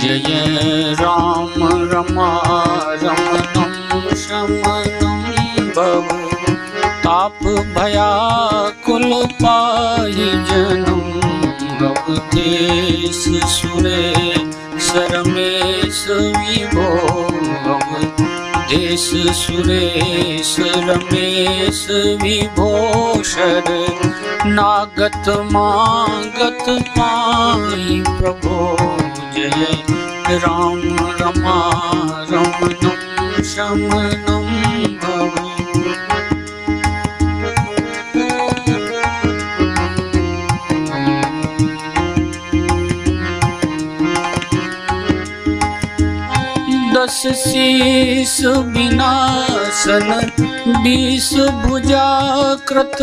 जय राम रमा रमणं शमनं भव। ताप भयाकुल पाहि जनं अवधेश सुरे सरमेश विभो देश सुरेश रमेश विभूषर नागत मागत पाई प्रभो जय राम रमा रमणं शमनं भव दस शीस विनाशन बीस भुजा कृत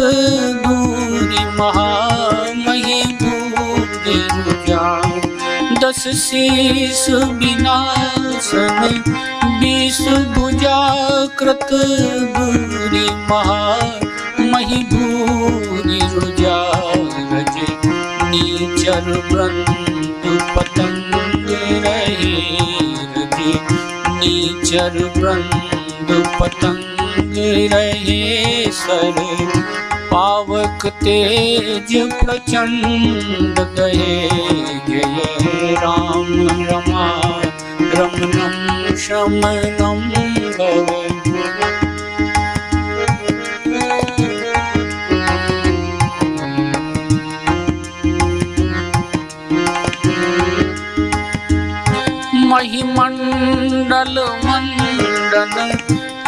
दूरी महामही दस शीस विनाशन बीस भुजा कृत दूरी महामही भूरि रुजा रज नीचर वृंद पतंग रहे रजे नीचर वृंद पतंग रहे सर पावक तेज प्रचंड दहे जय राम रमा रमणं शमनं भव। महिमंडल मंडन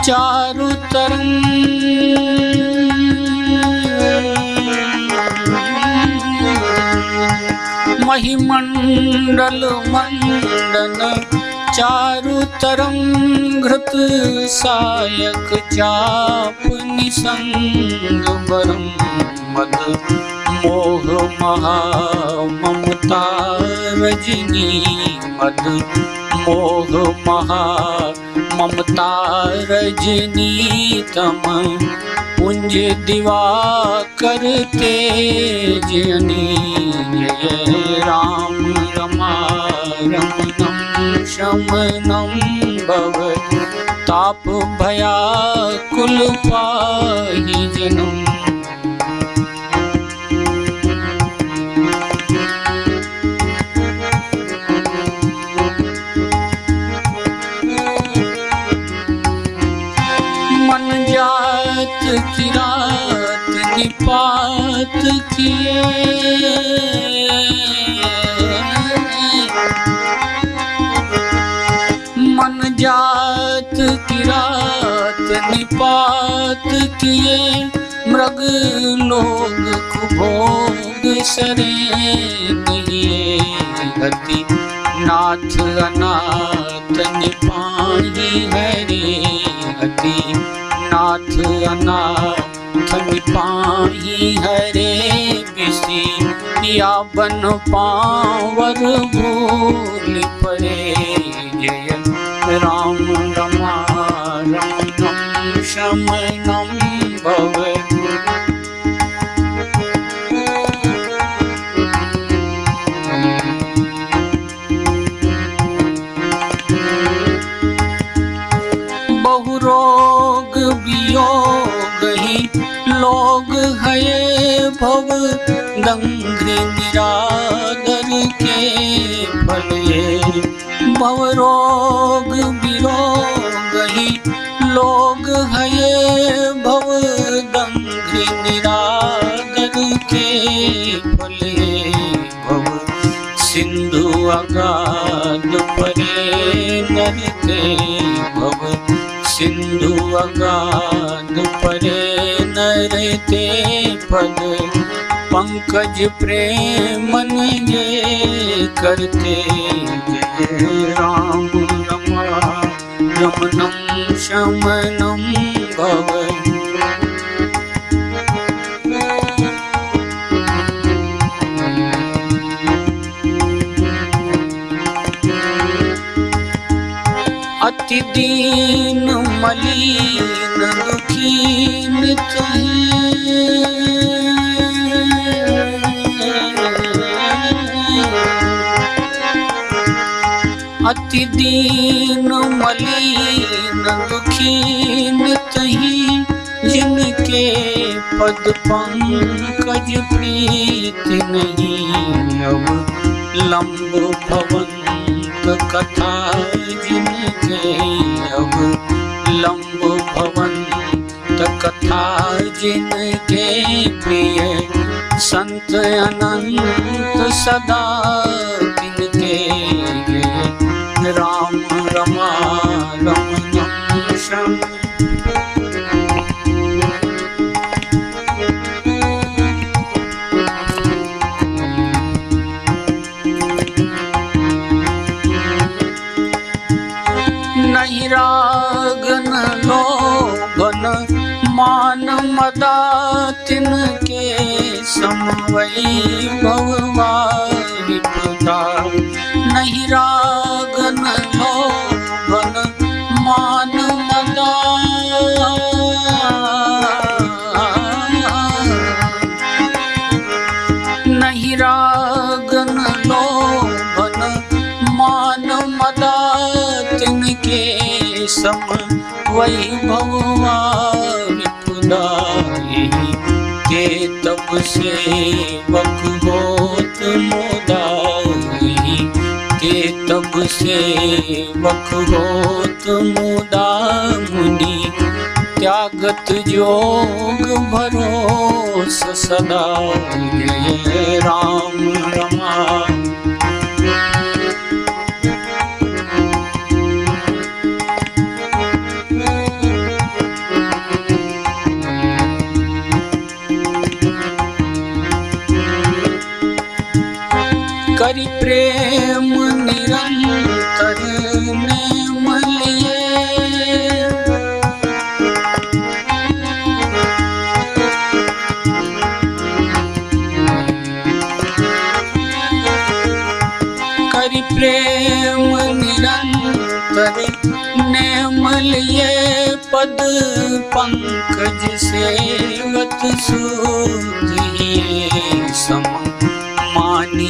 चारु तरंग हि मण्डल मण्डन चारु तरं धृत सयकचापु निर मद मोह महा ममता रजनी मद। मोह महा ममता रजनी तम। पुंज दिवा करते जनी य राम रमाणं शमनं भव। ताप भया कुलपा जन की रात निपात किए मन जात की रात निपात किए, मृग लोग कुभोग सरे गति नाथ अनाथ निपाही हरे। हति नाथ अनाथ निपाही हरे बिसी, या बन पावर भूल परे जय राम, रमा, राम शम नम, भव। भव दंग्री निरादर के फले भव रोग वियोग ही लोग है भव दंग्री निरादर के फले भव सिंधु अगाध परे नर के। भव सिंधु अगाध परे नरते फल पंकज प्रेम जे करते राम रमा रमनम शमनं भव दीन मलिन दुखीन अति दीन मलिन दुखीन तही, जिनके पद पंकज प्रीति नहीं। अब लंब भवंत कथा जिनके अब लंब भवंत कथा जिनके प्रिय संत अनंत सदा समवई भगवा विपदा नहीं रागन लोभन मान मदा नहीं रागन लोभन मान मदा तिनके के तब से बखबोत होत हुई के तब से बक होत मुदा मुनि त्यागत जोग भरोस सदा राम रमा करि प्रेम निरंतर नेम करि प्रेम निरंतर नेम लिए पद पंकज सेवत सूझिए सम मानि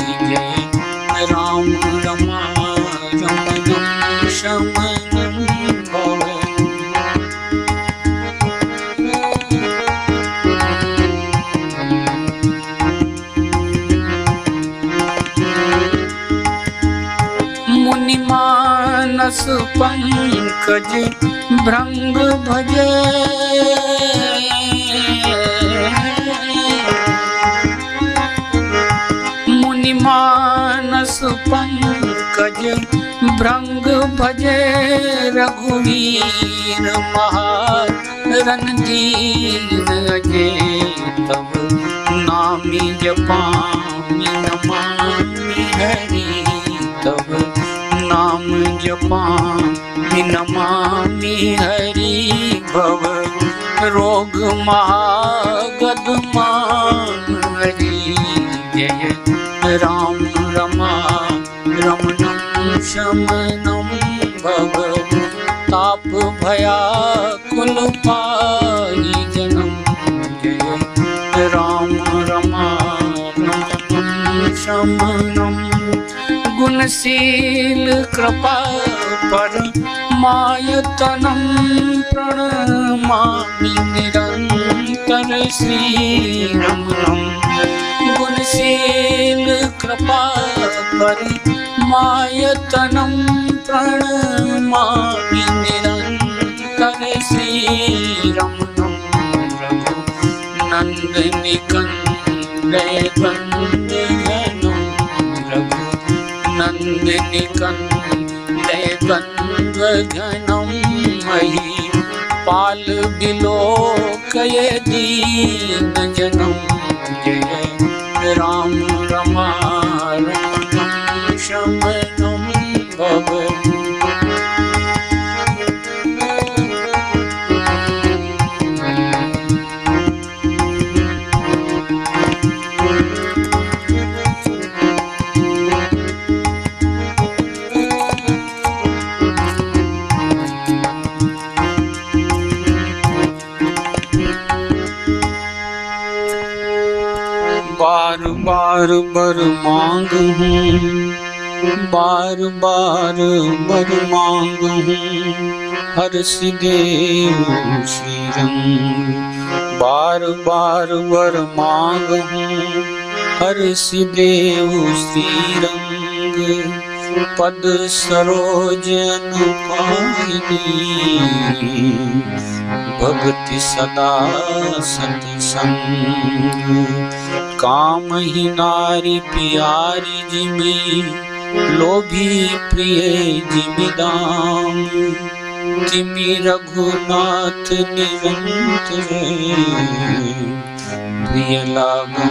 मानस पंकज भृंग भजे। मुनि मानस पंकज भृंग भजे। रघुवीर महारणधीर अजय, तब नामी जपामि नमामि हरि, तब जपामि नमामि हरि भव, रोग महागद मान हरि जय, राम रमा रमणम शमनम भव। ताप भयाकुल पाहि जनम, जय, राम रमा रमणम शमनम गुणशील कृपा पर मायतनम प्रणमामि निरंतर श्रीरमणम। गुणशील कृपा पर मायतनम प्रणमामि निरंतर श्रीरमणम। रघु नंदिनी कंदे गंध घनम मही पाल बिलो कये दीन जनम जय बार बार मांग हूँ, बार बार बर मांग हूँ। हर सिदेव श्री रंग, बार बार बर मांग हूँ। हर सिदेव श्री रंग, पद सरोज अनुपाइनी भक्ति सदा सत्संग काम ही नारी प्यारी जिमी, लोभी प्रिय जिमिदाम तिमि रघुनाथ निरंतर प्रिय लागू